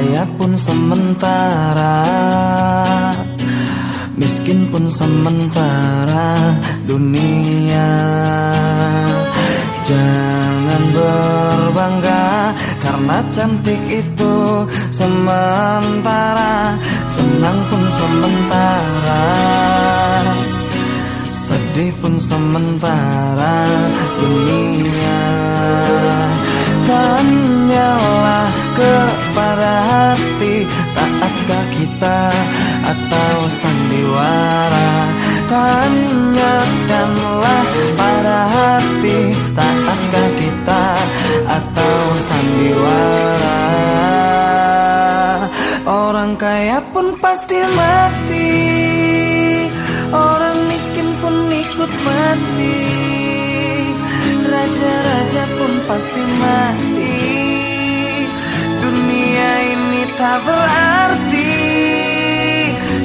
Kaya pun sementara. Miskin pun sementara dunia. Jangan berbangga Karena cantik itu sementara. Senang pun sementara. Sedih pun sementara. dunia Tanyakanlah pada hati Taatkah kita atau sandiwara? Orang kaya pun pasti mati. Orang miskin pun ikut mati. Raja-raja pun pasti mati. Dunia ini tak berarti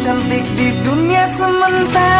Cantik di dunia sementara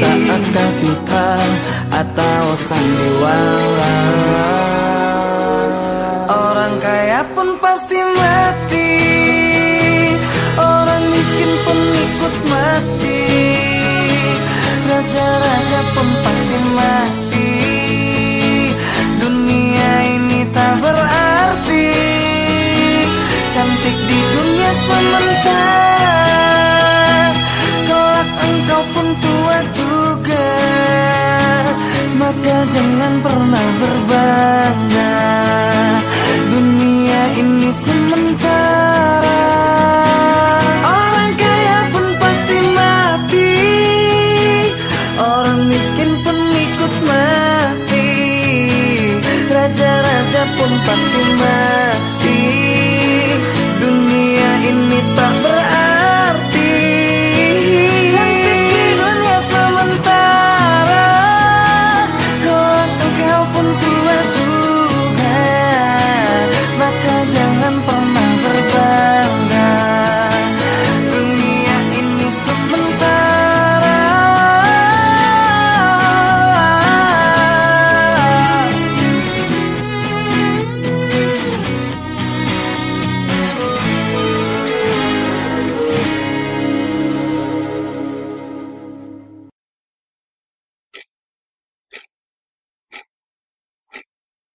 Taatkah kita atau sandiwara. Orang kaya pun pasti mati. Orang miskin pun ikut mati. Raja-raja pun pasti mati. Dunia ini tak berarti. Cantik di dunia sementara Jangan pernah berbangga